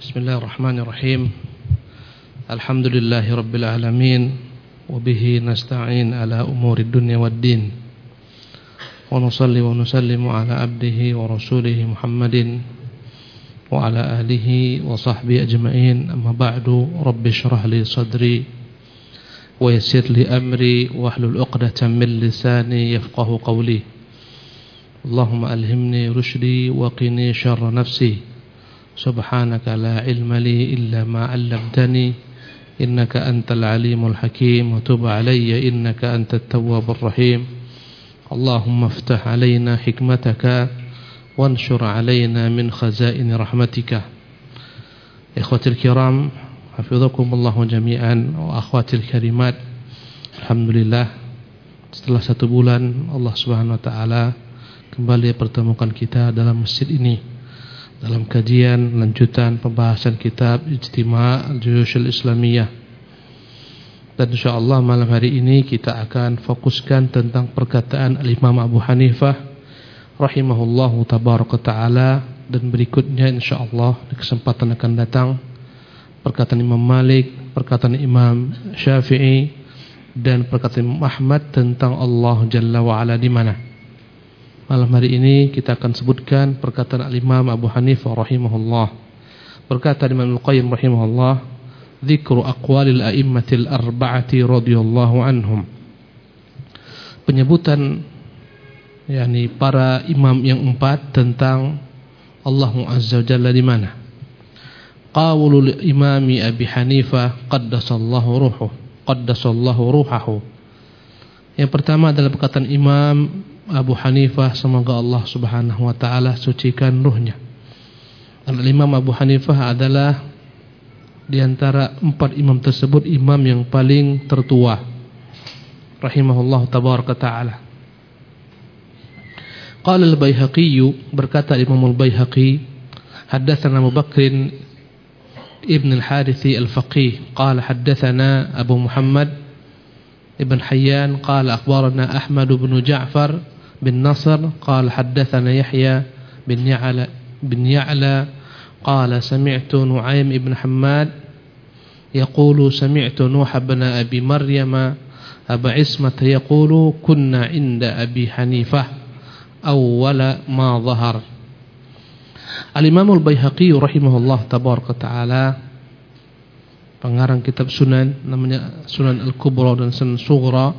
بسم الله الرحمن الرحيم الحمد لله رب العالمين وبه نستعين على أمور الدنيا والدين ونصلي ونسلم على عبده ورسوله محمد وعلى آله وصحبه أجمعين أما بعد رب اشرح لي صدري ويسر لي أمري واحلل عقدة من لساني يفقه قولي اللهم ألهمني رشدي وقني شر نفسي سبحانك لا علم لي إلا ما علمتني إنك أنت العليم الحكيم وتب علي إنك أنت التواب الرحيم. اللهم افتح علينا حكمتك وانشر علينا من خزائن رحمتك. إخوتي الكرام حفظكم الله جميعا وأخواتي الكريمات Alhamdulillah setelah satu bulan Allah Subhanahu Wa Taala kembali pertemukan kita dalam masjid ini. Dalam kajian lanjutan pembahasan kitab Ijtima' Al-Juyush Al-Islamiyah dan insyaallah malam hari ini kita akan fokuskan tentang perkataan Al-Imam Abu Hanifah rahimahullahu tabaraka taala dan berikutnya insyaallah di kesempatan akan datang perkataan Imam Malik, perkataan Imam Syafi'i dan perkataan Imam Ahmad tentang Allah Jalla wa Ala di mana? Malam hari ini kita akan sebutkan perkataan Al-Imam Abu Hanifah rahimahullah. Berkata Imam Al-Qayyim rahimahullah, "Dzikru aqwalil a'immatil arba'ati radhiyallahu anhum." Penyebutan yakni para imam yang empat tentang Allah Azza wa Jalla di mana? Qawlul Imami Abi Hanifah qaddasallahu ruhuhu, qaddasallahu ruhahu. Yang pertama adalah perkataan Imam Abu Hanifah semoga Allah Subhanahu wa taala sucikan ruhnya. Dan Imam Abu Hanifah adalah di antara empat imam tersebut imam yang paling tertua. Rahimahullah tabaraka taala. Qala al-Baihaqi berkata Imam al-Baihaqi haddatsana Abu Bakr ibn al-Harithi al-Faqih qala haddatsana Abu Muhammad ibn Hayyan qala akhbarana Ahmad ibn Ja'far بن نصر قال حدثنا يحيى بن يعلى بن يعلى قال سمعت نعيم بن حماد يقول سمعت نوح بن أبي مريم أبا عصمة يقول كنا عند أبي حنيفة أول ما ظهر الإمام البيهقي رحمه الله تبارك وتعالى pengarang kitab Sunan namanya Sunan Al-Kubra dan Sunan Sughra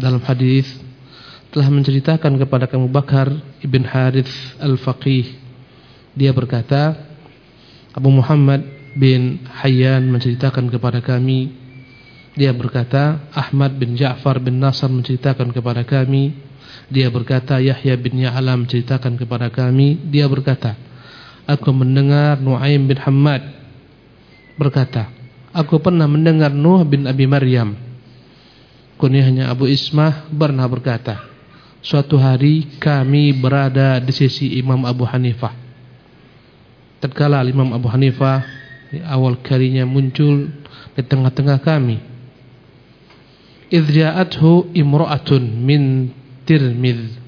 dalam hadis telah menceritakan kepada kamu Bakar ibn Harith al-Faqih. Dia berkata Abu Muhammad bin Hayyan menceritakan kepada kami. Dia berkata Ahmad bin Ja'far bin Nasr menceritakan kepada kami. Dia berkata Yahya bin Ya'la menceritakan kepada kami. Dia berkata aku mendengar Nuaim bin Hamad berkata aku pernah mendengar Nuh bin Abi Maryam. Kunyahnya Abu Ismah pernah berkata Suatu hari kami berada di sisi Imam Abu Hanifah. Tatkala Imam Abu Hanifah awal kalinya muncul di tengah-tengah kami. Idja'athu imra'atun min Tirmidh.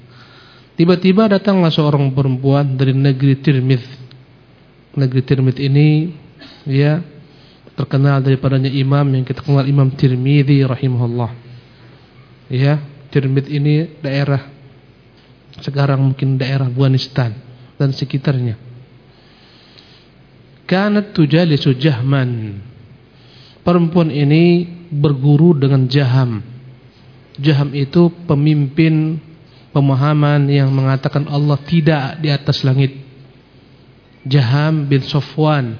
Tiba-tiba datanglah seorang perempuan dari negeri Tirmidh. Negeri Tirmidh ini ya terkenal daripadanya imam yang kita kenal Imam Tirmidzi rahimahullah. Ya, Tirmidh ini daerah sekarang mungkin daerah Afghanistan dan sekitarnya. Kanat tujalisu Jahman. Perempuan ini berguru dengan Jaham. Jaham itu pemimpin pemahaman yang mengatakan Allah tidak di atas langit. Jaham bin Sofwan.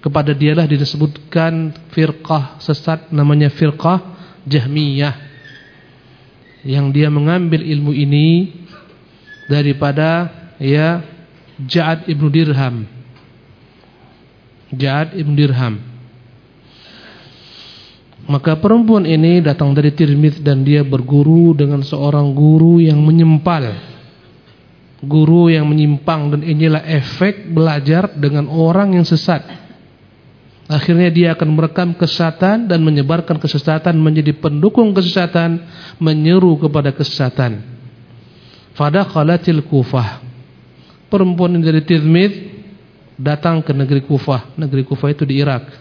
Kepada dialah disebutkan firqah sesat namanya firqah Jahmiyah yang dia mengambil ilmu ini daripada ya Ja'ad ibnu Dirham. Ja'ad ibnu Dirham. Maka perempuan ini datang dari Tirmidz dan dia berguru dengan seorang guru yang menyempal. Guru yang menyimpang dan inilah efek belajar dengan orang yang sesat. Akhirnya dia akan merekam kesesatan dan menyebarkan kesesatan menjadi pendukung kesesatan, menyeru kepada kesesatan. Fadaqalatil Kufah. Perempuan dari Tirmidz datang ke negeri Kufah. Negeri Kufah itu di Irak.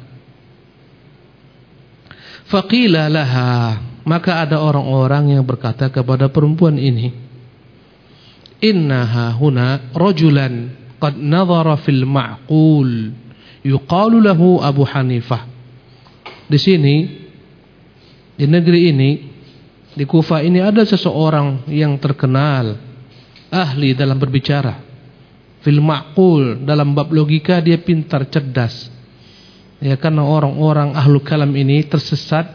Faqila laha, maka ada orang-orang yang berkata kepada perempuan ini, "Innaha huna rajulan qad nadhara fil ma'qul yuqalu lahu Abu Hanifah." Di sini di negeri ini di Kufah ini ada seseorang yang terkenal ahli dalam berbicara. Fil ma'qul dalam bab logika dia pintar cerdas. Ya karena orang-orang ahlu kalam ini tersesat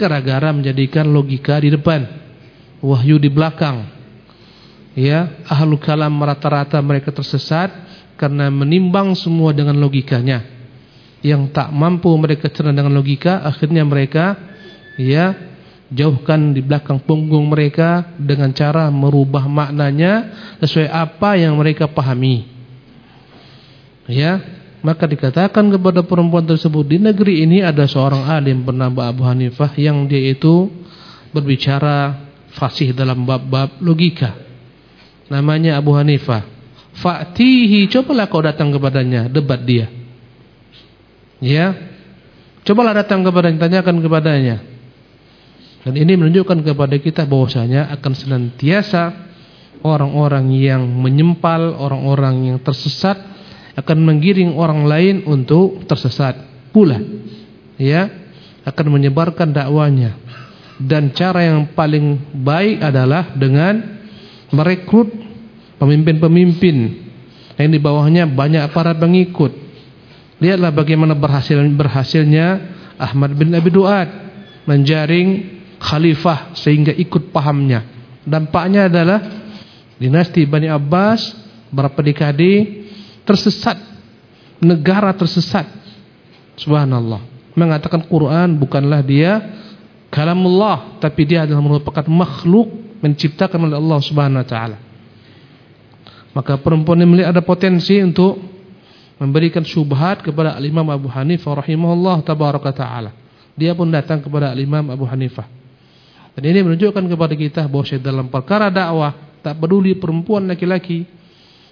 gara-gara menjadikan logika di depan wahyu di belakang. Ya ahlu kalam rata-rata mereka tersesat karena menimbang semua dengan logikanya yang tak mampu mereka cerna dengan logika akhirnya mereka ya jauhkan di belakang punggung mereka dengan cara merubah maknanya sesuai apa yang mereka pahami. Ya, maka dikatakan kepada perempuan tersebut di negeri ini ada seorang alim bernama Abu Hanifah yang dia itu berbicara fasih dalam bab-bab logika. Namanya Abu Hanifah. Fa'tihi, cobalah kau datang kepadanya, debat dia. Ya. Cobalah datang kepadanya, tanyakan kepadanya. Dan ini menunjukkan kepada kita bahwasanya akan senantiasa orang-orang yang menyempal, orang-orang yang tersesat akan menggiring orang lain untuk tersesat pula. Ya, akan menyebarkan dakwanya. Dan cara yang paling baik adalah dengan merekrut pemimpin-pemimpin yang di bawahnya banyak para pengikut. Lihatlah bagaimana berhasil berhasilnya Ahmad bin Abi Duat menjaring khalifah sehingga ikut pahamnya. Dampaknya adalah dinasti Bani Abbas berapa dekade tersesat, negara tersesat. Subhanallah. Mengatakan Quran bukanlah dia kalamullah, tapi dia adalah merupakan makhluk menciptakan oleh Allah Subhanahu wa taala. Maka perempuan ini ada potensi untuk memberikan syubhat kepada Imam Abu Hanifah rahimahullah tabaraka taala. Dia pun datang kepada Imam Abu Hanifah. Dan ini menunjukkan kepada kita bahwa dalam perkara dakwah tak peduli perempuan laki-laki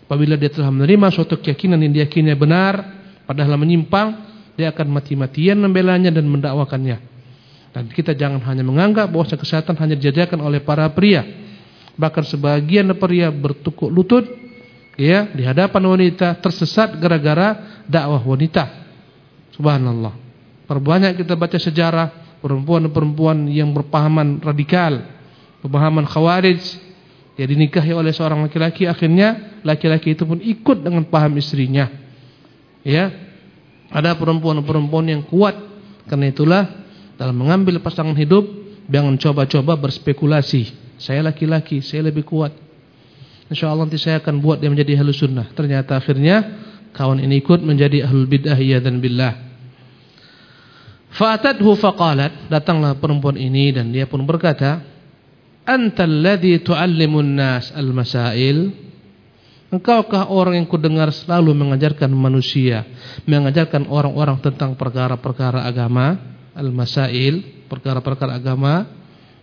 apabila dia telah menerima suatu keyakinan yang diyakini benar padahal menyimpang dia akan mati-matian membelanya dan mendakwakannya. Dan kita jangan hanya menganggap bahwa kesehatan hanya dijajakan oleh para pria. Bahkan sebagian pria bertukuk lutut ya di hadapan wanita tersesat gara-gara dakwah wanita. Subhanallah. Perbanyak kita baca sejarah perempuan-perempuan yang berpahaman radikal, pemahaman khawarij, ya dinikahi oleh seorang laki-laki, akhirnya laki-laki itu pun ikut dengan paham istrinya. Ya, ada perempuan-perempuan yang kuat, karena itulah dalam mengambil pasangan hidup jangan coba-coba berspekulasi. Saya laki-laki, saya lebih kuat. Insya Allah nanti saya akan buat dia menjadi ahlu sunnah. Ternyata akhirnya kawan ini ikut menjadi ahlul bid'ah ya dan billah. Fa'atadhu faqalat, datanglah perempuan ini dan dia pun berkata, "Antal ladzi tu'allimun nas al-masail?" Engkaukah orang yang kudengar selalu mengajarkan manusia, mengajarkan orang-orang tentang perkara-perkara agama, al-masail, perkara-perkara agama,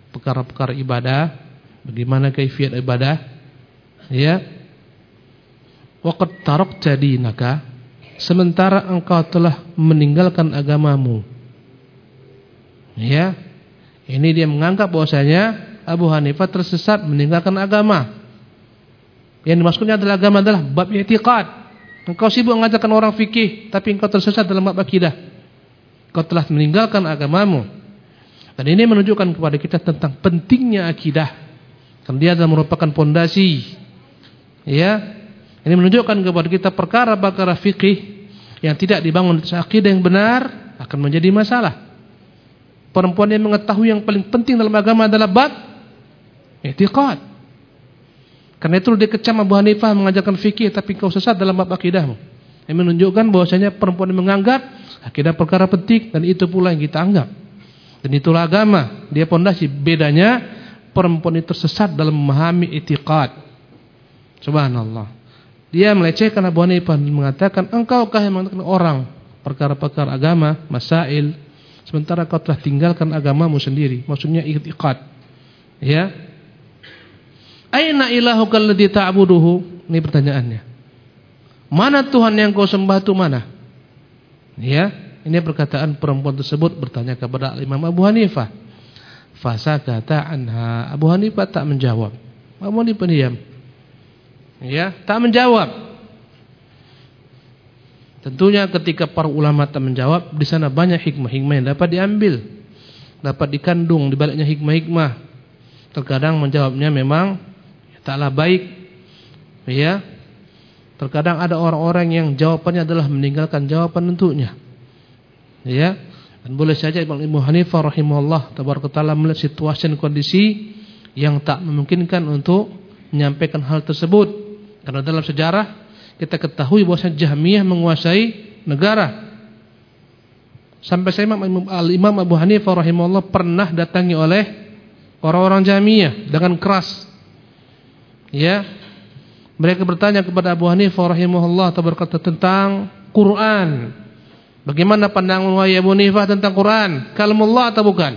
perkara-perkara ibadah, bagaimana kaifiat ibadah? Ya. Waqad tarakta dinaka, sementara engkau telah meninggalkan agamamu Ya. Ini dia menganggap bahwasanya Abu Hanifah tersesat meninggalkan agama. Yang dimaksudnya adalah agama adalah bab i'tiqad. Engkau sibuk mengajarkan orang fikih tapi engkau tersesat dalam bab akidah. Kau telah meninggalkan agamamu. Dan ini menunjukkan kepada kita tentang pentingnya akidah. Karena dia adalah merupakan pondasi. Ya. Ini menunjukkan kepada kita perkara-perkara fikih yang tidak dibangun atas akidah yang benar akan menjadi masalah. Perempuan yang mengetahui yang paling penting dalam agama adalah bab i'tiqad. Karena itu dia kecam Abu Hanifah mengajarkan fikih tapi kau sesat dalam bab akidahmu. Yang menunjukkan bahwasanya perempuan yang menganggap akidah perkara penting dan itu pula yang kita anggap. Dan itulah agama. Dia pondasi bedanya perempuan itu tersesat dalam memahami i'tiqad. Subhanallah. Dia melecehkan Abu Hanifah dan mengatakan engkaukah yang mengatakan orang perkara-perkara agama, masail, sementara kau telah tinggalkan agamamu sendiri. Maksudnya i'tiqad. Ya. Aina ilahuka alladhi ta'buduhu? Ini pertanyaannya. Mana Tuhan yang kau sembah itu mana? Ya, ini perkataan perempuan tersebut bertanya kepada Imam Abu Hanifah. Fasa kata anha. Abu Hanifah tak menjawab. Abu Hanifah diam. Ya, tak menjawab. Tentunya ketika para ulama tak menjawab, di sana banyak hikmah-hikmah yang dapat diambil, dapat dikandung di baliknya hikmah-hikmah. Terkadang menjawabnya memang taklah baik, ya. Terkadang ada orang-orang yang jawabannya adalah meninggalkan jawaban untuknya, ya. Dan boleh saja Imam Ibnu Hanifah rahimahullah tabaraka melihat situasi dan kondisi yang tak memungkinkan untuk menyampaikan hal tersebut. Karena dalam sejarah kita ketahui bahwa Jahmiyah menguasai negara. Sampai saya Imam, Al-Imam Abu Hanifah rahimahullah pernah datangi oleh orang-orang Jahmiyah dengan keras. Ya. Mereka bertanya kepada Abu Hanifah rahimahullah berkata tentang Quran. Bagaimana pandangan wahai Abu Hanifah tentang Quran? Kalamullah atau bukan?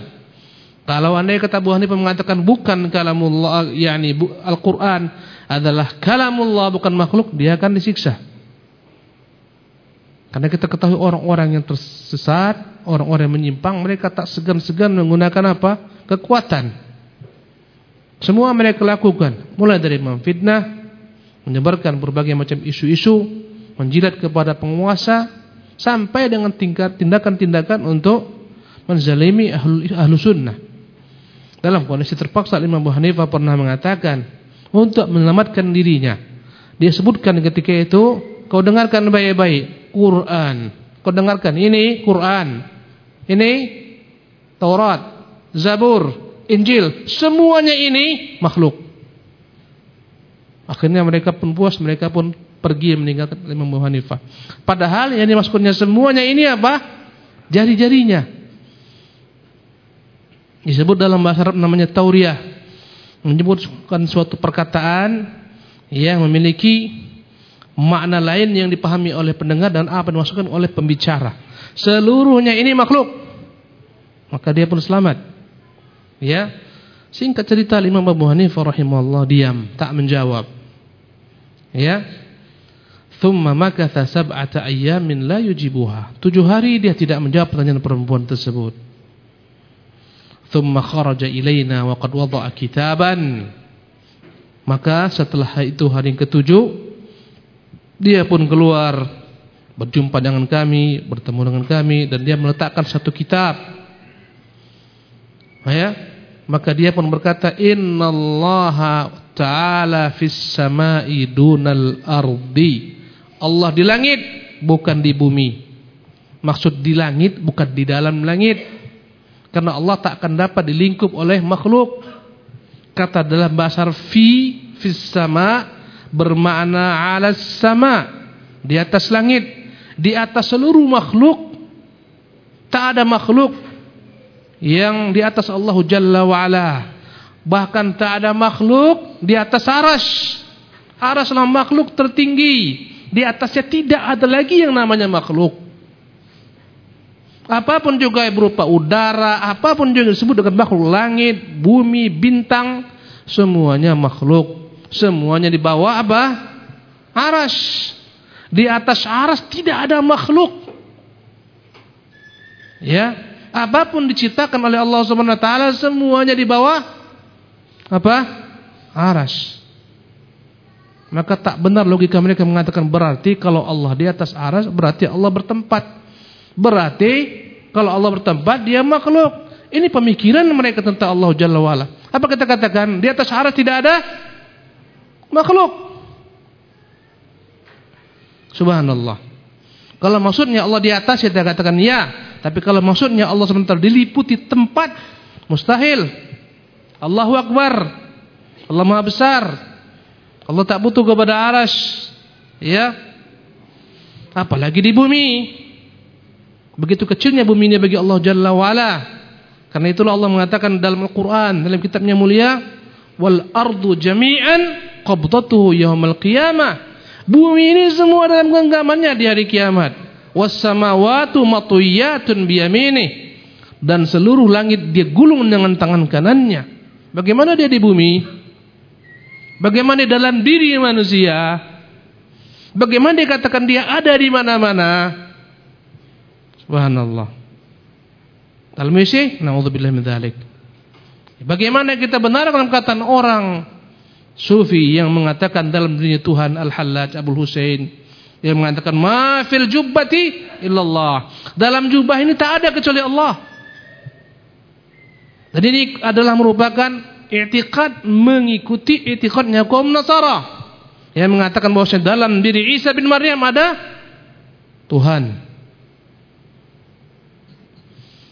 Kalau anda kata Abu Hanifah mengatakan bukan kalamullah, yakni Al-Quran adalah kalamullah bukan makhluk, dia akan disiksa. Karena kita ketahui orang-orang yang tersesat, orang-orang yang menyimpang, mereka tak segan-segan menggunakan apa? Kekuatan. Semua mereka lakukan, mulai dari memfitnah, menyebarkan berbagai macam isu-isu, menjilat kepada penguasa, sampai dengan tingkat tindakan-tindakan untuk menzalimi ahlu, ahlu sunnah. Dalam kondisi terpaksa Imam Abu Hanifah pernah mengatakan untuk menyelamatkan dirinya. Dia sebutkan ketika itu, kau dengarkan baik-baik Quran. Kau dengarkan ini Quran. Ini Taurat, Zabur, Injil, semuanya ini makhluk. Akhirnya mereka pun puas, mereka pun pergi meninggalkan Imam Abu Hanifah. Padahal yang dimaksudnya semuanya ini apa? Jari-jarinya disebut dalam bahasa Arab namanya tauriyah menyebutkan suatu perkataan yang memiliki makna lain yang dipahami oleh pendengar dan apa dimasukkan oleh pembicara. Seluruhnya ini makhluk. Maka dia pun selamat. Ya. Singkat cerita Imam Abu Hanifah rahimahullah diam tak menjawab. Ya. Thumma makatha sab'ata ayyamin la yujibuha. Tujuh hari dia tidak menjawab pertanyaan perempuan tersebut thumma kharaja ilaina wa qad wada'a kitaban. Maka setelah itu hari yang ketujuh dia pun keluar berjumpa dengan kami bertemu dengan kami dan dia meletakkan satu kitab. Ya? Maka dia pun berkata innallaha ta'ala fis sama'i dunal ardi. Allah di langit bukan di bumi. Maksud di langit bukan di dalam langit karena Allah tak akan dapat dilingkup oleh makhluk. Kata dalam bahasa fi fis sama bermakna ala sama di atas langit, di atas seluruh makhluk. Tak ada makhluk yang di atas Allah Jalla wa ala. Bahkan tak ada makhluk di atas aras. Araslah makhluk tertinggi. Di atasnya tidak ada lagi yang namanya makhluk. Apa pun juga berupa udara, apa pun juga disebut dengan makhluk langit, bumi, bintang, semuanya makhluk. Semuanya di bawah apa? Aras. Di atas aras tidak ada makhluk. Ya, apa pun diciptakan oleh Allah Subhanahu wa taala semuanya di bawah apa? Aras. Maka tak benar logika mereka mengatakan berarti kalau Allah di atas aras berarti Allah bertempat. Berarti kalau Allah bertempat dia makhluk. Ini pemikiran mereka tentang Allah Jalla wa'ala. Apa kita katakan? Di atas aras tidak ada makhluk. Subhanallah. Kalau maksudnya Allah di atas kita katakan ya. Tapi kalau maksudnya Allah sebentar diliputi tempat. Mustahil. Allahu Akbar. Allah Maha Besar. Allah tak butuh kepada aras. Ya. Apalagi di bumi. Begitu kecilnya bumi ini bagi Allah Jalla wa'ala. Karena itulah Allah mengatakan dalam Al-Quran, dalam kitabnya mulia, Wal ardu jami'an qabdatuhu yawmal qiyamah. Bumi ini semua dalam genggamannya di hari kiamat. Wassamawatu matuyatun biyaminih. Dan seluruh langit dia gulung dengan tangan kanannya. Bagaimana dia di bumi? Bagaimana dalam diri manusia? Bagaimana dikatakan dia ada di mana-mana? Subhanallah. Dalam isi, naudzubillah min dzalik. Bagaimana kita benar dalam perkataan orang sufi yang mengatakan dalam dirinya Tuhan Al-Hallaj Abdul Husain yang mengatakan ma fil jubbati illallah. Dalam jubah ini tak ada kecuali Allah. Dan ini adalah merupakan i'tiqad mengikuti i'tiqadnya kaum Nasara yang mengatakan bahwa dalam diri Isa bin Maryam ada Tuhan.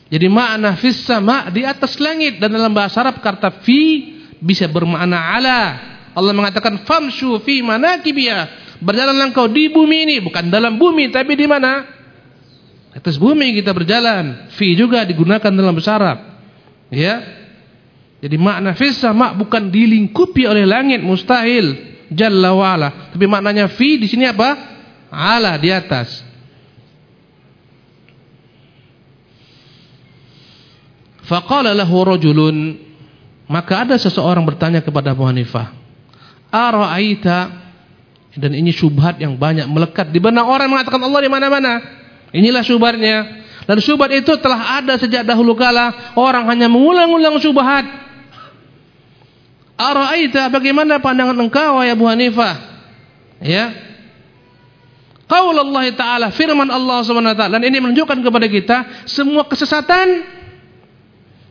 Jadi makna fis sama di atas langit dan dalam bahasa Arab kata fi bisa bermakna ala. Allah mengatakan famshu fi manakibiya. Berjalanlah engkau di bumi ini, bukan dalam bumi tapi di mana? Atas bumi kita berjalan. Fi juga digunakan dalam bahasa Arab. Ya. Jadi makna fis sama bukan dilingkupi oleh langit, mustahil. Jalla wa'ala. Tapi maknanya fi di sini apa? Ala di atas. Faqala lahu rajulun maka ada seseorang bertanya kepada Abu Hanifah, "Ara'aita?" Dan ini syubhat yang banyak melekat di benak orang mengatakan Allah di mana-mana. Inilah syubhatnya. Dan syubhat itu telah ada sejak dahulu kala. Orang hanya mengulang-ulang syubhat. Ara'aita bagaimana pandangan engkau ya Abu Hanifah? Ya. Qaul Allah Ta'ala firman Allah Subhanahu wa taala dan ini menunjukkan kepada kita semua kesesatan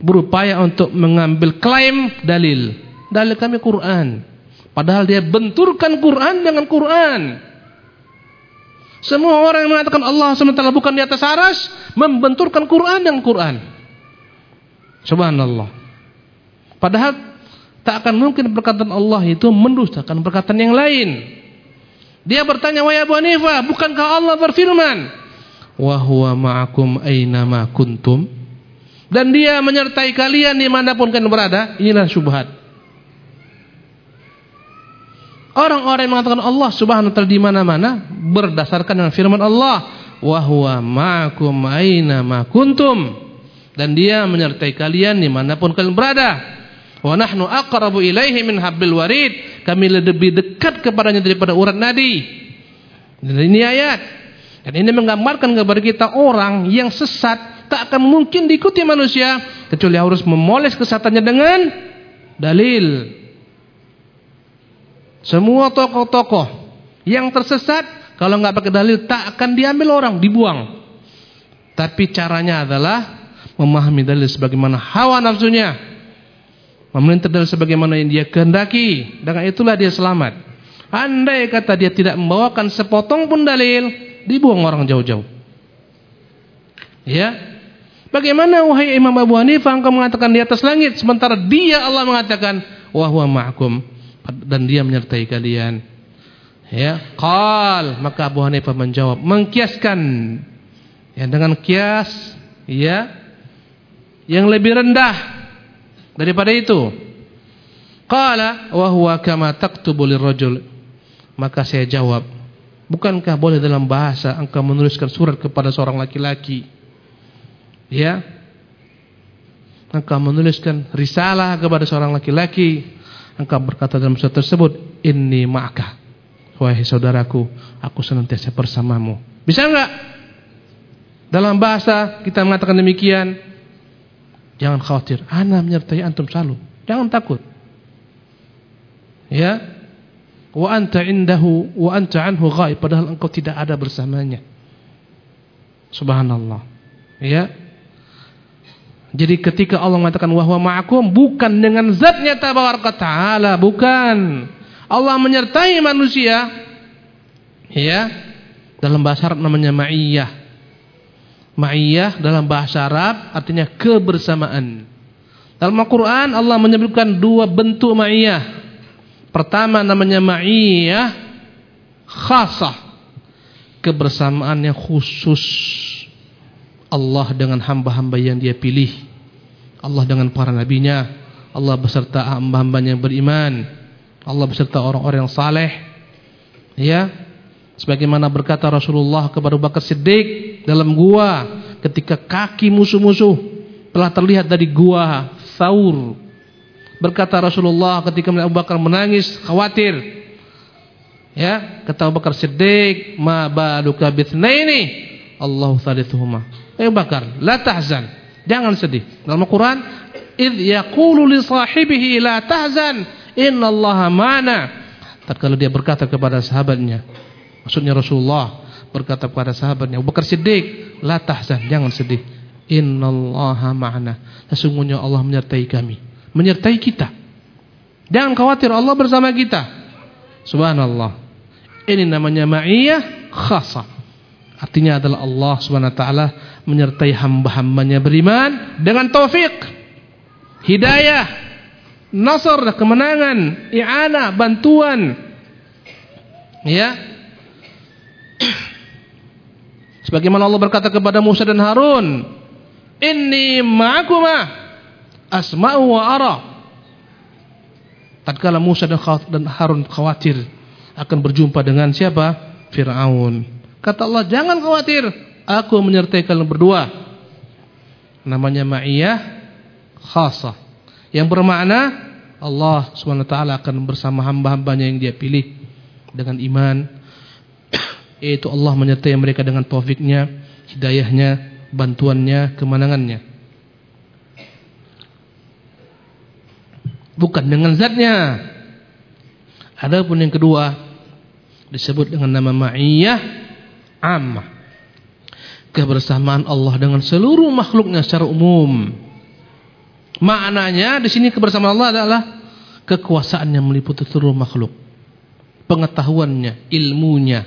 berupaya untuk mengambil klaim dalil. Dalil kami Quran. Padahal dia benturkan Quran dengan Quran. Semua orang yang mengatakan Allah SWT bukan di atas aras membenturkan Quran dengan Quran. Subhanallah. Padahal Tak akan mungkin perkataan Allah itu mendustakan perkataan yang lain. Dia bertanya, "Wahai Abu Hanifah, bukankah Allah berfirman, "Wa huwa ma'akum aina ma kuntum?" Dan dia menyertai kalian di mana pun kalian berada. Inilah syubhat. Orang-orang yang mengatakan Allah Subhanahu wa taala di mana-mana berdasarkan dengan firman Allah, "Wa huwa ma'akum aina ma kuntum." Dan dia menyertai kalian di mana pun kalian berada. Wa nahnu aqrabu ilaihi min habbil warid. Kami lebih dekat kepadanya daripada urat nadi. Dan ini ayat. Dan ini menggambarkan kepada kita orang yang sesat tak akan mungkin diikuti manusia kecuali harus memoles kesatannya dengan dalil. Semua tokoh-tokoh yang tersesat kalau nggak pakai dalil tak akan diambil orang, dibuang. Tapi caranya adalah memahami dalil sebagaimana hawa nafsunya memerintah dalil sebagaimana yang dia kehendaki dengan itulah dia selamat andai kata dia tidak membawakan sepotong pun dalil dibuang orang jauh-jauh ya bagaimana wahai Imam Abu Hanifah engkau mengatakan di atas langit sementara dia Allah mengatakan wa huwa ma'akum dan dia menyertai kalian ya qal maka Abu Hanifah menjawab mengkiaskan ya dengan kias ya yang lebih rendah daripada itu. Qala wa huwa kama taktubu lirajul. Maka saya jawab, bukankah boleh dalam bahasa engkau menuliskan surat kepada seorang laki-laki? Ya. Engkau menuliskan risalah kepada seorang laki-laki. Engkau berkata dalam surat tersebut, "Inni ma'aka." Wahai saudaraku, aku senantiasa bersamamu. Bisa enggak? Dalam bahasa kita mengatakan demikian, Jangan khawatir, ana menyertai antum selalu. Jangan takut. Ya. Wa anta indahu wa anta anhu ghaib padahal engkau tidak ada bersamanya. Subhanallah. Ya. Jadi ketika Allah mengatakan wahwa ma'akum bukan dengan zatnya tabaraka taala, bukan. Allah menyertai manusia. Ya. Dalam bahasa Arab namanya ma'iyah. Ma'iyah dalam bahasa Arab artinya kebersamaan. Dalam Al-Quran Allah menyebutkan dua bentuk ma'iyah. Pertama namanya ma'iyah khasah. Kebersamaan yang khusus. Allah dengan hamba-hamba yang dia pilih. Allah dengan para nabinya. Allah beserta hamba-hamba yang beriman. Allah beserta orang-orang yang saleh. Ya, Sebagaimana berkata Rasulullah kepada Abu Bakar Siddiq dalam gua ketika kaki musuh-musuh telah terlihat dari gua Thaur. Berkata Rasulullah ketika Abu Bakar menangis khawatir. Ya, kata Abu Bakar Siddiq, "Ma baluka bitsnaini?" Allahu thalithuhuma. Eh Bakar, la tahzan. Jangan sedih. Dalam Al-Qur'an, "Idz yaqulu li sahibihi la tahzan, innallaha ma'ana." Tatkala dia berkata kepada sahabatnya, maksudnya Rasulullah berkata kepada sahabatnya, Abu Bakar Siddiq, "La tahzan, jangan sedih. Innallaha ma'ana." Sesungguhnya Allah menyertai kami, menyertai kita. Jangan khawatir, Allah bersama kita. Subhanallah. Ini namanya ma'iyah khasa. Artinya adalah Allah Subhanahu wa taala menyertai hamba-hambanya beriman dengan taufik, hidayah, nasr, kemenangan, i'anah, bantuan. Ya. Sebagaimana Allah berkata kepada Musa dan Harun, "Inni ma'akuma asma'u wa ara." Tatkala Musa dan Harun khawatir akan berjumpa dengan siapa? Fir'aun. Kata Allah, jangan khawatir, aku menyertai kalian berdua. Namanya ma'iyah khasah. Yang bermakna Allah SWT akan bersama hamba-hambanya yang dia pilih dengan iman. Yaitu Allah menyertai mereka dengan taufiknya, hidayahnya, bantuannya, kemenangannya. Bukan dengan zatnya. Adapun yang kedua disebut dengan nama ma'iyah ammah. Kebersamaan Allah dengan seluruh makhluknya secara umum. Maknanya di sini kebersamaan Allah adalah kekuasaan yang meliputi seluruh makhluk. Pengetahuannya, ilmunya,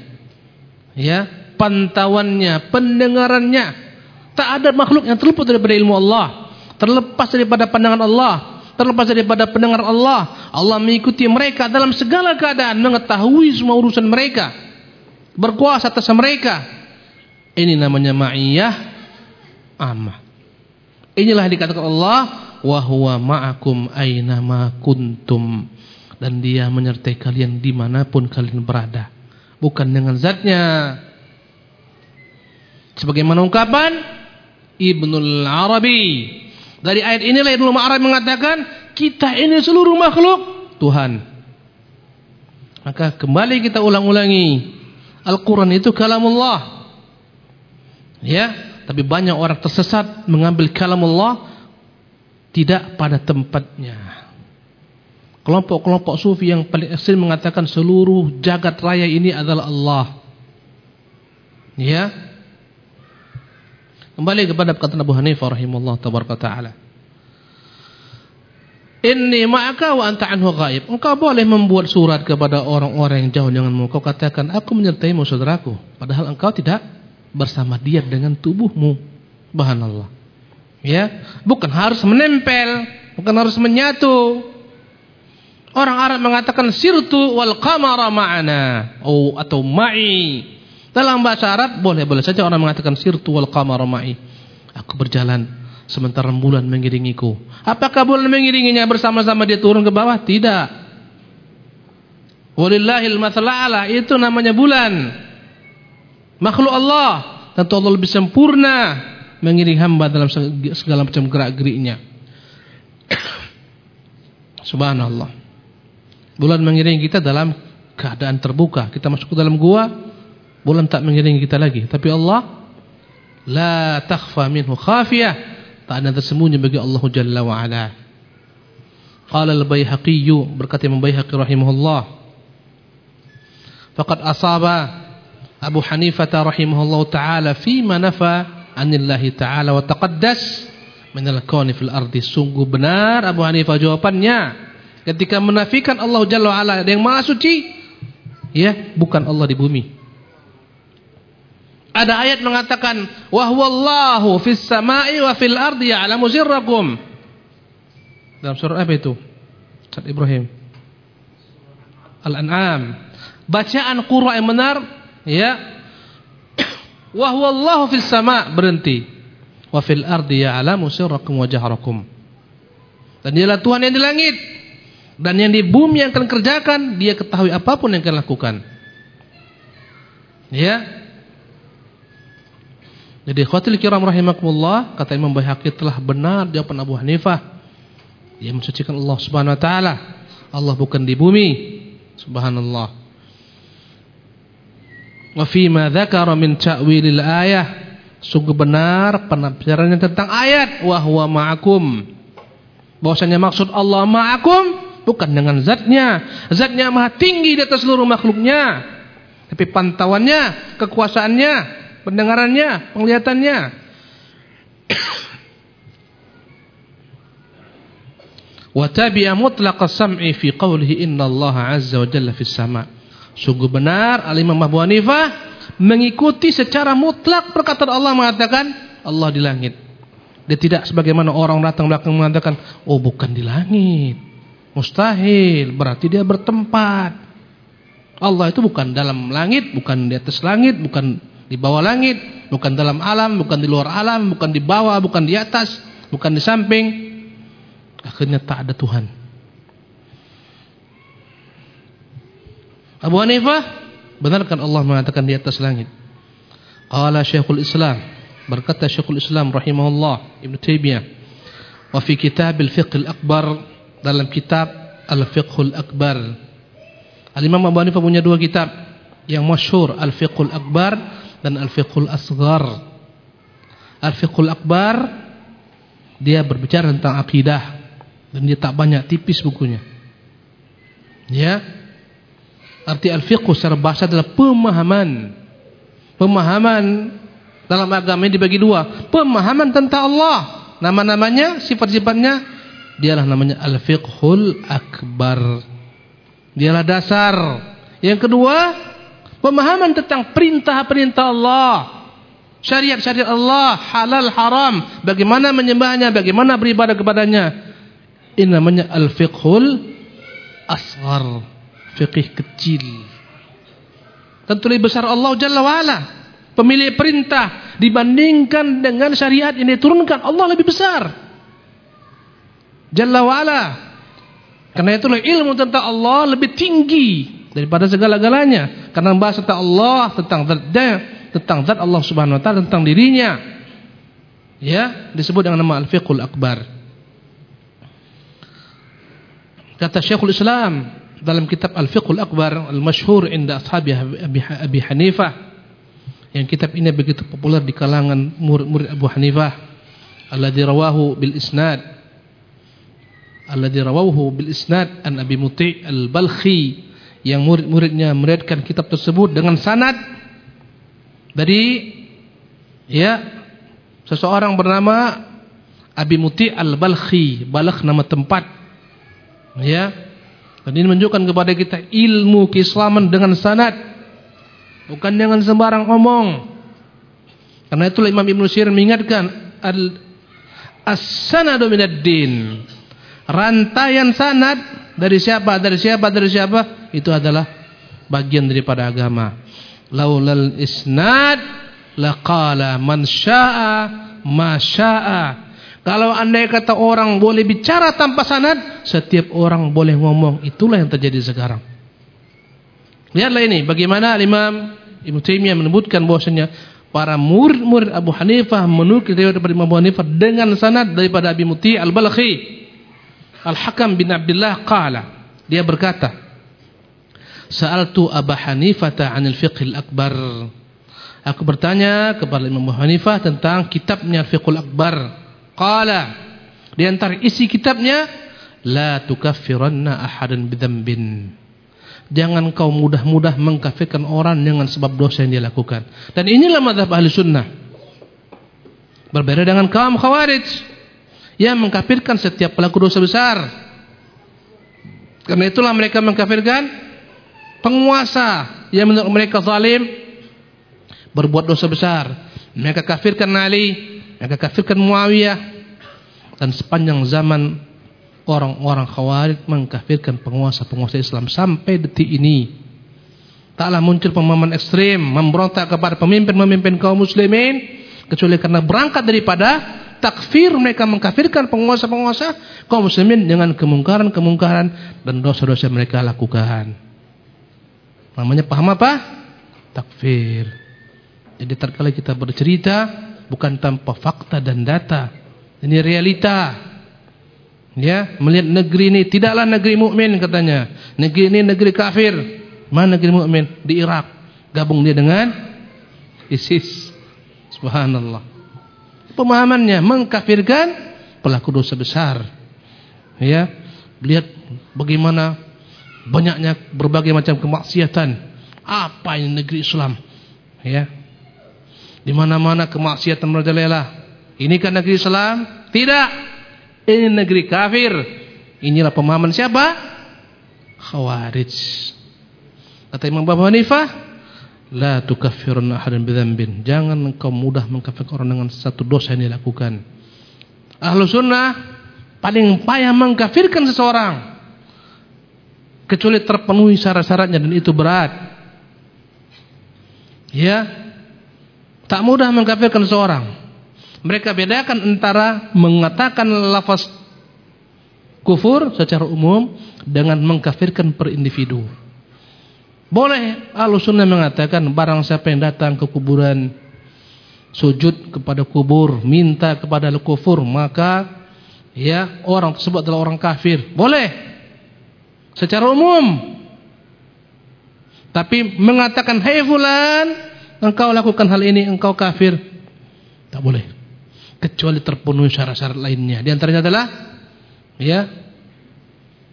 ya, pantauannya, pendengarannya. Tak ada makhluk yang terlepas daripada ilmu Allah, terlepas daripada pandangan Allah, terlepas daripada pendengar Allah. Allah mengikuti mereka dalam segala keadaan, mengetahui semua urusan mereka, berkuasa atas mereka. Ini namanya ma'iyah amah. Inilah yang dikatakan Allah, wa huwa ma'akum aina ma kuntum. Dan dia menyertai kalian di mana pun kalian berada. Bukan dengan zatnya. Sebagaimana ungkapan Ibnul Arabi dari ayat inilah Ibnu Ma'raj mengatakan kita ini seluruh makhluk Tuhan. Maka kembali kita ulang-ulangi Al-Quran itu kalamullah. Ya, tapi banyak orang tersesat mengambil kalamullah tidak pada tempatnya. Kelompok-kelompok sufi yang paling ekstrim mengatakan seluruh jagat raya ini adalah Allah. Ya, Kembali kepada perkataan Abu Hanifah rahimahullah tabaraka taala. Inni ma'aka wa anta anhu ghaib. Engkau boleh membuat surat kepada orang-orang yang jauh denganmu. Kau katakan aku menyertaimu saudaraku, padahal engkau tidak bersama dia dengan tubuhmu. Subhanallah. Ya, bukan harus menempel, bukan harus menyatu. Orang Arab mengatakan sirtu wal qamara ma'ana oh, atau ma'i. Dalam bahasa Arab boleh-boleh saja orang mengatakan sirtu wal qamara ma'i. Aku berjalan sementara bulan mengiringiku. Apakah bulan mengiringinya bersama-sama dia turun ke bawah? Tidak. Walillahil itu namanya bulan. Makhluk Allah. Tentu Allah lebih sempurna mengiring hamba dalam segala macam gerak-geriknya. Subhanallah. Bulan mengiringi kita dalam keadaan terbuka. Kita masuk ke dalam gua, bulan tak mengiringi kita lagi tapi Allah la takhfa minhu khafiyah tak ada tersembunyi bagi Allah Jalla wa ala qala al-bayhaqi berkata Imam Baihaqi rahimahullah. Faqad asaba Abu Hanifah rahimahullah taala fi ma nafa anillahi taala wa taqaddas min al-kauni fil ardi. Sungguh benar Abu Hanifah jawabannya. Ketika menafikan Allah Jalla wa ala yang maha suci ya bukan Allah di bumi ada ayat mengatakan wahwallahu fis sama'i wa fil ardi ya'lamu sirrakum. Dalam surah apa itu? Surat Ibrahim. Al-An'am. Bacaan Qur'an yang benar ya. Wahwallahu fis sama' berhenti. Wa fil ardi ya'lamu sirrakum wa jahrakum. Dan dialah Tuhan yang di langit dan yang di bumi yang akan kerjakan, dia ketahui apa pun yang akan lakukan. Ya, jadi khawatir kiram rahimakumullah kata Imam Baihaqi telah benar jawaban Abu Hanifah. Dia mensucikan Allah Subhanahu wa taala. Allah bukan di bumi. Subhanallah. Wa fi ma dzakara min ta'wilil ayah sungguh benar penafsirannya tentang ayat wa huwa ma'akum. Bahwasanya maksud Allah ma'akum bukan dengan zatnya. Zatnya maha tinggi di atas seluruh makhluknya. Tapi pantauannya, kekuasaannya, pendengarannya, penglihatannya. Wa tabi'a mutlaq as-sam'i fi qawlihi inna Allah 'azza wa jalla fis sama'. Sungguh benar Al-Imam Abu Hanifah mengikuti secara mutlak perkataan Allah mengatakan Allah di langit. Dia tidak sebagaimana orang datang belakang mengatakan, "Oh, bukan di langit." Mustahil, berarti dia bertempat. Allah itu bukan dalam langit, bukan di atas langit, bukan di bawah langit, bukan dalam alam, bukan di luar alam, bukan di bawah, bukan di atas, bukan di samping. Akhirnya tak ada Tuhan. Abu Hanifah benarkan Allah mengatakan di atas langit. Qala Syekhul Islam berkata Syekhul Islam rahimahullah Ibn Taimiyah wa fi kitab al-fiqh al-akbar dalam kitab al-fiqh al-akbar Al-Imam Abu Hanifah punya dua kitab yang masyhur al-fiqh al-akbar dan al-fiqh al-asghar al-fiqh al-akbar dia berbicara tentang akidah dan dia tak banyak tipis bukunya ya Arti al-fiqh secara bahasa adalah pemahaman. Pemahaman dalam agama ini dibagi dua. Pemahaman tentang Allah. Nama-namanya, sifat-sifatnya, dialah namanya al-fiqhul akbar. Dialah dasar. Yang kedua, pemahaman tentang perintah-perintah Allah. Syariat-syariat Allah, halal, haram. Bagaimana menyembahnya, bagaimana beribadah kepadanya. Ini namanya al-fiqhul asghar fikih kecil. Tentu lebih besar Allah Jalla wa'ala. Pemilik perintah dibandingkan dengan syariat ini turunkan Allah lebih besar. Jalla wa'ala. Karena itulah ilmu tentang Allah lebih tinggi daripada segala-galanya. Karena membahas tentang Allah, tentang zatnya, tentang zat Allah Subhanahu wa taala, tentang dirinya. Ya, disebut dengan nama Al-Fiqhul Akbar. Kata Syekhul Islam dalam kitab Al-Fiqhul Akbar al-masyhur inda ashabi Abi, Hanifah yang kitab ini begitu populer di kalangan murid-murid Abu Hanifah alladzi rawahu bil isnad alladzi rawahu bil isnad an Abi Muti' al-Balkhi yang murid-muridnya meriwayatkan kitab tersebut dengan sanad dari ya seseorang bernama Abi Muti' al-Balkhi Balakh nama tempat ya dan ini menunjukkan kepada kita ilmu keislaman dengan sanad. Bukan dengan sembarang omong. Karena itu Imam Ibn Sir mengingatkan al as-sanadu minad din. Rantaian sanad dari siapa? Dari siapa? Dari siapa? Itu adalah bagian daripada agama. Laulal isnad laqala man syaa'a ma syaa'a kalau andai kata orang boleh bicara tanpa sanad, setiap orang boleh ngomong. Itulah yang terjadi sekarang. Lihatlah ini bagaimana Imam Ibnu Taimiyah menyebutkan bahwasanya para murid-murid Abu Hanifah menukil riwayat dari Abu Hanifah dengan sanad daripada Abi Muti Al-Balakhi. Al-Hakam bin Abdullah qala, dia berkata, Sa'altu Abu Hanifah 'anil fiqh al-akbar. Aku bertanya kepada Imam Abu Hanifah tentang kitabnya Al-Fiqhul Akbar. Qala di antara isi kitabnya la tukaffiranna ahadan bidzambin. Jangan kau mudah-mudah mengkafirkan orang dengan sebab dosa yang dia lakukan. Dan inilah mazhab ahli sunnah. Berbeda dengan kaum khawarij yang mengkafirkan setiap pelaku dosa besar. Karena itulah mereka mengkafirkan penguasa yang menurut mereka zalim berbuat dosa besar. Mereka kafirkan Ali mereka kafirkan Muawiyah dan sepanjang zaman orang-orang Khawarij mengkafirkan penguasa-penguasa Islam sampai detik ini. Taklah muncul pemahaman ekstrim memberontak kepada pemimpin-pemimpin kaum muslimin kecuali karena berangkat daripada takfir mereka mengkafirkan penguasa-penguasa kaum muslimin dengan kemungkaran-kemungkaran dan dosa-dosa mereka lakukan. Namanya paham apa? Takfir. Jadi terkala kita bercerita bukan tanpa fakta dan data. Ini realita. Ya, melihat negeri ini tidaklah negeri mukmin katanya. Negeri ini negeri kafir. Mana negeri mukmin? Di Irak. Gabung dia dengan ISIS. Subhanallah. Pemahamannya mengkafirkan pelaku dosa besar. Ya, lihat bagaimana banyaknya berbagai macam kemaksiatan. Apa ini negeri Islam? Ya. Di mana-mana kemaksiatan merajalela. Ini kan negeri Islam? Tidak. Ini negeri kafir. Inilah pemahaman siapa? Khawarij. Kata Imam Abu Hanifah, La tukaffirun ahadan bidzambin. Jangan engkau mudah mengkafirkan orang dengan satu dosa yang dilakukan. Ahlu sunnah paling payah mengkafirkan seseorang. Kecuali terpenuhi syarat-syaratnya dan itu berat. Ya. Tak mudah mengkafirkan seseorang. Mereka bedakan antara mengatakan lafaz kufur secara umum dengan mengkafirkan per individu. Boleh sunnah mengatakan barang siapa yang datang ke kuburan sujud kepada kubur, minta kepada kufur, maka ya orang tersebut adalah orang kafir. Boleh. Secara umum. Tapi mengatakan, "Hei fulan, engkau lakukan hal ini, engkau kafir." Tak boleh. Kecuali terpenuhi syarat-syarat lainnya. Di antaranya adalah ya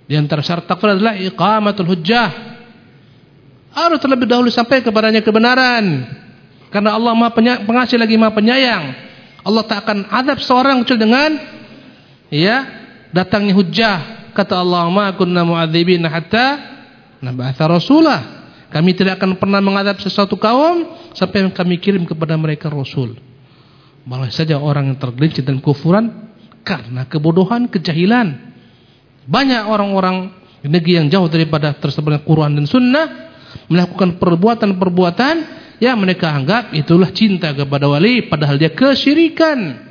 di antara syarat takfir adalah iqamatul hujjah harus terlebih dahulu sampai kepadanya kebenaran. Karena Allah Maha pengasih lagi Maha penyayang. Allah tak akan azab seorang kecuali dengan ya, datangnya hujjah. Kata Allah, "Ma kunna mu'adzibina hatta nab'atha rasulah." Kami tidak akan pernah mengadab sesuatu kaum sampai kami kirim kepada mereka rasul. Malah saja orang yang tergelincir dan kufuran karena kebodohan, kejahilan. Banyak orang-orang negeri yang jauh daripada tersebarnya Quran dan Sunnah melakukan perbuatan-perbuatan yang mereka anggap itulah cinta kepada wali padahal dia kesyirikan.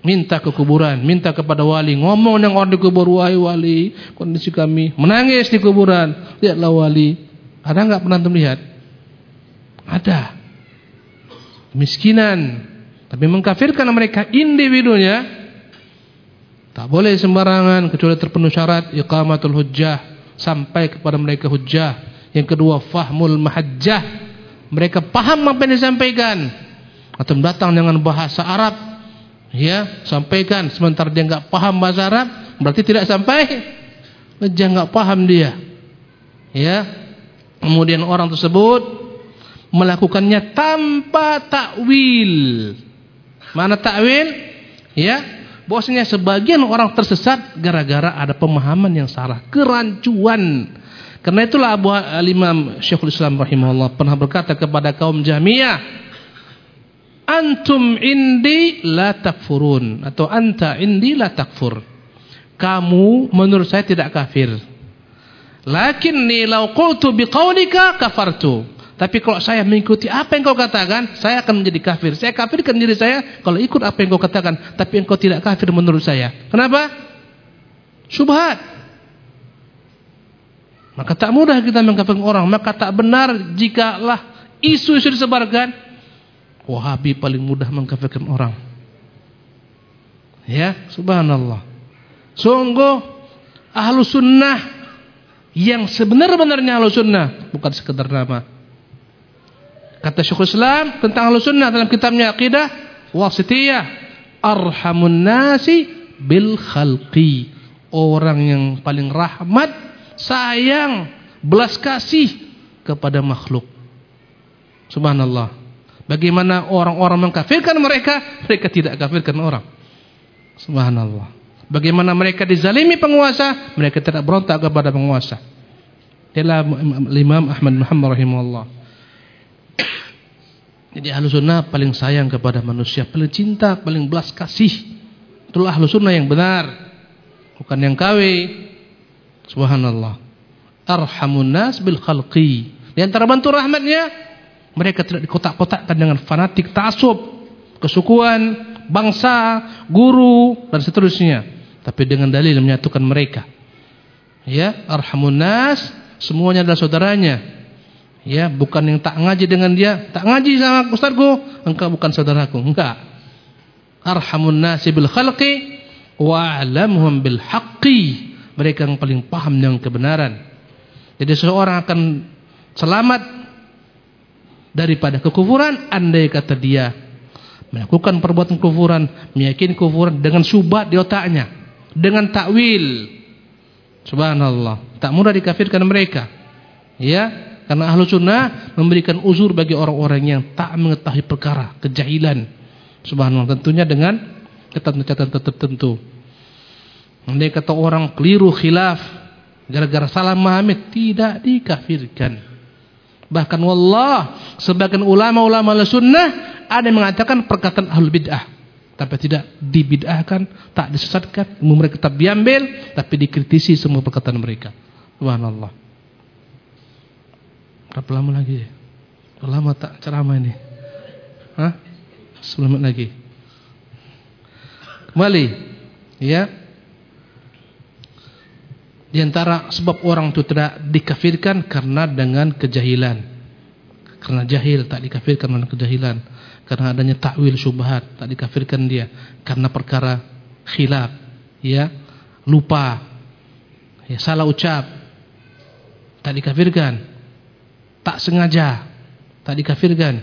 Minta ke kuburan minta kepada wali ngomong dengan orang di kubur wahai wali kondisi kami menangis di kuburan. Lihatlah wali. Ada enggak pernah melihat ada. Miskinan. Tapi mengkafirkan mereka individunya tak boleh sembarangan kecuali terpenuhi syarat iqamatul hujjah sampai kepada mereka hujjah. Yang kedua fahmul mahajjah. Mereka paham apa yang disampaikan. Atau datang dengan bahasa Arab. Ya, sampaikan sementara dia enggak paham bahasa Arab, berarti tidak sampai. Dia enggak paham dia. Ya. Kemudian orang tersebut melakukannya tanpa takwil. Mana takwil? Ya, bahwasanya sebagian orang tersesat gara-gara ada pemahaman yang salah, kerancuan. Karena itulah Abu Al-Imam Syekhul Islam rahimahullah pernah berkata kepada kaum Jahmiyah, "Antum indi la takfurun" atau "Anta indi la takfur." Kamu menurut saya tidak kafir. Lakinni law qultu biqaulika kafartu. Tapi kalau saya mengikuti apa yang kau katakan, saya akan menjadi kafir. Saya kafirkan diri saya kalau ikut apa yang kau katakan. Tapi engkau tidak kafir menurut saya. Kenapa? Subhat. Maka tak mudah kita mengkafirkan orang. Maka tak benar jikalah isu-isu disebarkan. Wahabi paling mudah mengkafirkan orang. Ya, subhanallah. Sungguh ahlu sunnah yang sebenar-benarnya ahlu sunnah. Bukan sekedar nama. Kata Syekhul Islam tentang Ahlus Sunnah dalam kitabnya Aqidah Wasitiyah, arhamun nasi bil khalqi. Orang yang paling rahmat, sayang, belas kasih kepada makhluk. Subhanallah. Bagaimana orang-orang mengkafirkan mereka, mereka tidak kafirkan orang. Subhanallah. Bagaimana mereka dizalimi penguasa, mereka tidak berontak kepada penguasa. Inilah Imam Ahmad Muhammad rahimahullah. Jadi ahlu sunnah paling sayang kepada manusia, paling cinta, paling belas kasih. Itulah ahlu sunnah yang benar, bukan yang KW. Subhanallah. Arhamun nas bil khalqi. Di antara bantu rahmatnya, mereka tidak dikotak-kotakkan dengan fanatik ta'asub, kesukuan, bangsa, guru dan seterusnya. Tapi dengan dalil menyatukan mereka. Ya, arhamun nas semuanya adalah saudaranya. Ya, bukan yang tak ngaji dengan dia, tak ngaji sama ustazku, engkau bukan saudaraku. Enggak. Arhamun nasi bil khalqi wa a'lamuhum bil haqqi. Mereka yang paling paham dengan kebenaran. Jadi seseorang akan selamat daripada kekufuran andai kata dia melakukan perbuatan kufuran, meyakini kufuran dengan syubhat di otaknya, dengan takwil. Subhanallah, tak mudah dikafirkan mereka. Ya, karena ahlu sunnah memberikan uzur bagi orang-orang yang tak mengetahui perkara, kejahilan. Subhanallah, tentunya dengan catatan-catatan tertentu. Andai kata orang keliru khilaf gara-gara salah memahami tidak dikafirkan. Bahkan wallah sebagian ulama-ulama sunnah ada yang mengatakan perkataan ahlul bid'ah tapi tidak dibid'ahkan, tak disesatkan, mereka tetap diambil tapi dikritisi semua perkataan mereka. Subhanallah. Berapa lama lagi? Berapa lama tak ceramah ini? Hah? Selamat lagi. Kembali, ya. Di antara sebab orang itu tidak dikafirkan karena dengan kejahilan. Karena jahil tak dikafirkan karena kejahilan. Karena adanya takwil syubhat tak dikafirkan dia karena perkara khilaf, ya, lupa, ya, salah ucap tak dikafirkan. Tak sengaja tak dikafirkan.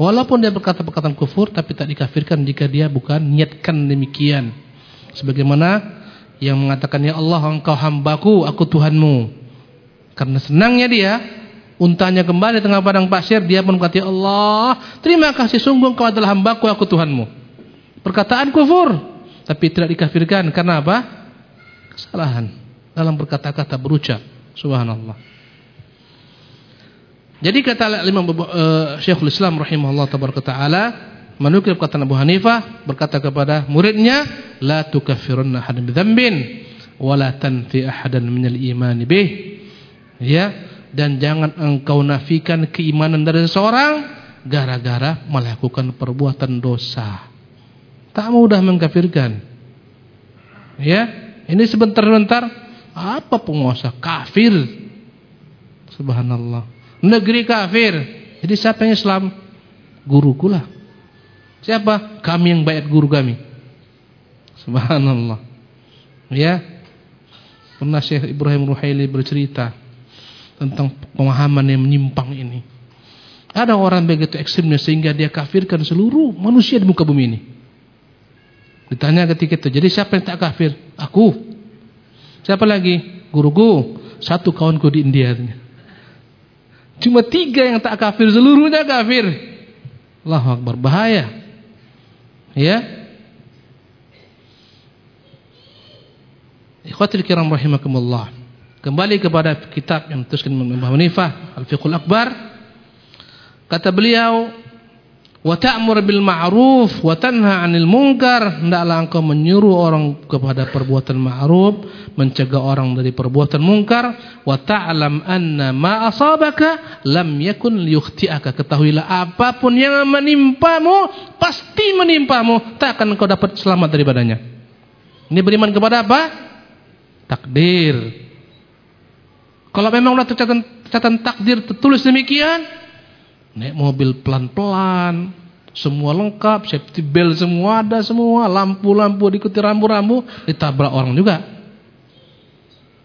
Walaupun dia berkata perkataan kufur tapi tak dikafirkan jika dia bukan niatkan demikian. Sebagaimana yang mengatakan ya Allah engkau hambaku aku Tuhanmu. Karena senangnya dia untanya kembali di tengah padang pasir dia pun berkata ya Allah terima kasih sungguh engkau adalah hambaku aku Tuhanmu. Perkataan kufur tapi tidak dikafirkan. Karena apa? Kesalahan. Dalam berkata-kata berucap. Subhanallah jadi kata Imam uh, Syekhul Islam rahimahullah taala menukil perkataan Abu Hanifah berkata kepada muridnya la tukaffirunna ahadan bidzambin wala tanfi ahadan minal iman bih. Ya dan jangan engkau nafikan keimanan dari seseorang gara-gara melakukan perbuatan dosa. Tak mudah mengkafirkan. Ya ini sebentar-bentar apa penguasa kafir? Subhanallah negeri kafir jadi siapa yang Islam guruku lah Siapa? Kami yang bayat guru kami. Subhanallah. Ya. Pernah Syekh Ibrahim Ruhaili bercerita tentang pemahaman yang menyimpang ini. Ada orang begitu ekstrimnya sehingga dia kafirkan seluruh manusia di muka bumi ini. Ditanya ketika itu, jadi siapa yang tak kafir? Aku. Siapa lagi? Guruku. Satu kawanku di India. Cuma tiga yang tak kafir, seluruhnya kafir. Allah Akbar, bahaya. Ya. Ikhwatul kiram rahimakumullah. Kembali kepada kitab yang dituliskan Imam Hanifah, Al-Fiqhul Akbar. Kata beliau, wa ta'mur bil ma'ruf wa tanha 'anil munkar. Hendaklah engkau menyuruh orang kepada perbuatan ma'ruf mencegah orang dari perbuatan munkar. Wa ta'lam anna ma asabaka lam yakun liyukhti'aka. Ketahuilah apa pun yang menimpamu pasti menimpamu. Tak akan engkau dapat selamat daripadanya. Ini beriman kepada apa? Takdir. Kalau memang sudah tercatat takdir tertulis demikian Naik mobil pelan-pelan, semua lengkap, safety belt semua ada semua, lampu-lampu diikuti rambu-rambu, ditabrak orang juga.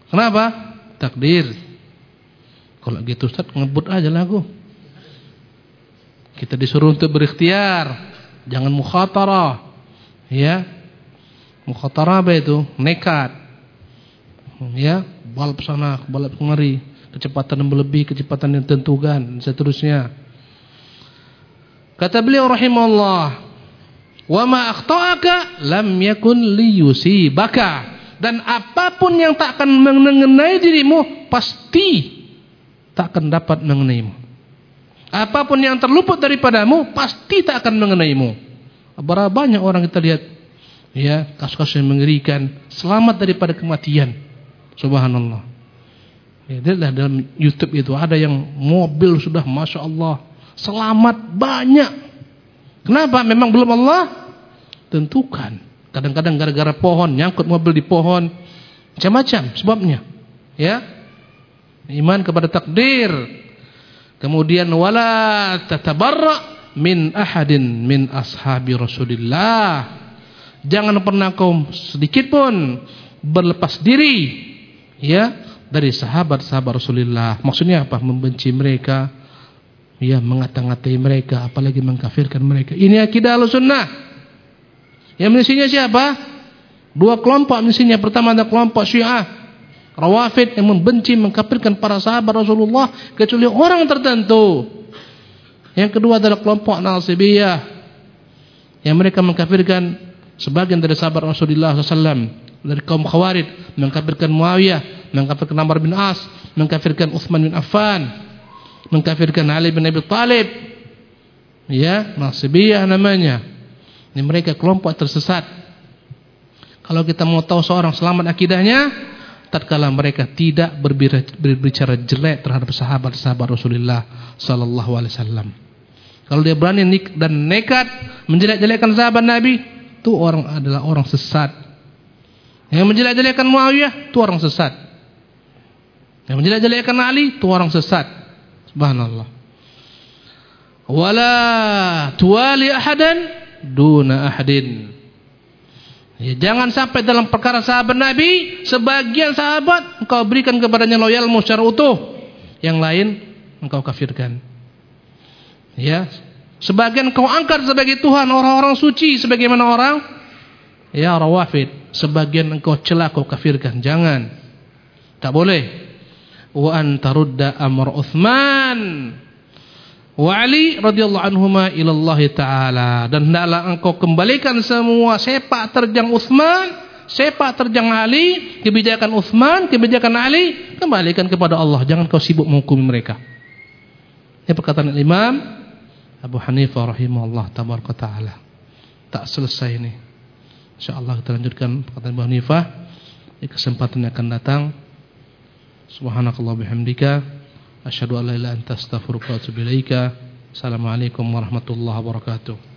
Kenapa? Takdir. Kalau gitu Ustaz ngebut aja lagu. Kita disuruh untuk berikhtiar, jangan mukhatarah. Ya. Mukhatarah apa itu? Nekat. Ya, balap sana, balap kemari, kecepatan yang berlebih, kecepatan yang tentukan, dan seterusnya. Kata beliau rahimahullah, "Wa ma akhta'aka lam yakun liyusibaka." Dan apa pun yang tak akan mengenai dirimu pasti tak akan dapat mengenaimu. Apa pun yang terluput daripadamu pasti tak akan mengenaimu. Berapa banyak orang kita lihat ya, kasus-kasus yang mengerikan, selamat daripada kematian. Subhanallah. Ya, dalam YouTube itu ada yang mobil sudah masya Allah selamat banyak. Kenapa? Memang belum Allah tentukan. Kadang-kadang gara-gara pohon, nyangkut mobil di pohon. Macam-macam sebabnya. Ya. Iman kepada takdir. Kemudian wala tatabarra min ahadin min ashabi Rasulillah. Jangan pernah kau sedikit pun berlepas diri ya dari sahabat-sahabat Rasulullah. Maksudnya apa? Membenci mereka, ya mengata-ngatai mereka apalagi mengkafirkan mereka. Ini akidah Ahlussunnah. Yang misinya siapa? Dua kelompok misinya. Pertama ada kelompok Syiah, Rawafid yang membenci mengkafirkan para sahabat Rasulullah kecuali orang tertentu. Yang kedua adalah kelompok Nasibiyah yang mereka mengkafirkan sebagian dari sahabat Rasulullah SAW dari kaum Khawarij mengkafirkan Muawiyah, mengkafirkan Amr bin As, mengkafirkan Uthman bin Affan, mengkafirkan Ali bin Abi Talib. Ya, Nasibiyah namanya. Ini mereka kelompok tersesat. Kalau kita mau tahu seorang selamat akidahnya, tatkala mereka tidak berbicara jelek terhadap sahabat-sahabat Rasulullah sallallahu alaihi wasallam. Kalau dia berani dan nekat menjelek-jelekkan sahabat Nabi, itu orang adalah orang sesat. Yang menjelek-jelekkan Muawiyah, itu orang sesat. Yang menjelek-jelekkan Ali, itu orang sesat. Subhanallah. Wala tuwali ahadan duna ahadin. Ya, jangan sampai dalam perkara sahabat Nabi sebagian sahabat engkau berikan kepadanya loyalmu secara utuh, yang lain engkau kafirkan. Ya, sebagian engkau angkat sebagai Tuhan orang-orang suci sebagaimana orang ya rawafid, sebagian engkau celak kau kafirkan. Jangan. Tak boleh wa antarudda amr Uthman. Wa Ali radhiyallahu anhuma ila Allah taala. Dan hendaklah engkau kembalikan semua sepak terjang Uthman sepak terjang Ali kebijakan Uthman kebijakan Ali kembalikan kepada Allah. Jangan kau sibuk menghukumi mereka. Ini perkataan Imam Abu Hanifah rahimahullah tabaraka taala. Tak selesai ini. Insyaallah kita lanjutkan perkataan Abu Hanifah. Di kesempatan yang akan datang Subhanakallah bihamdika asyhadu an la ilaha illa anta astaghfiruka wa. Assalamualaikum warahmatullahi wabarakatuh.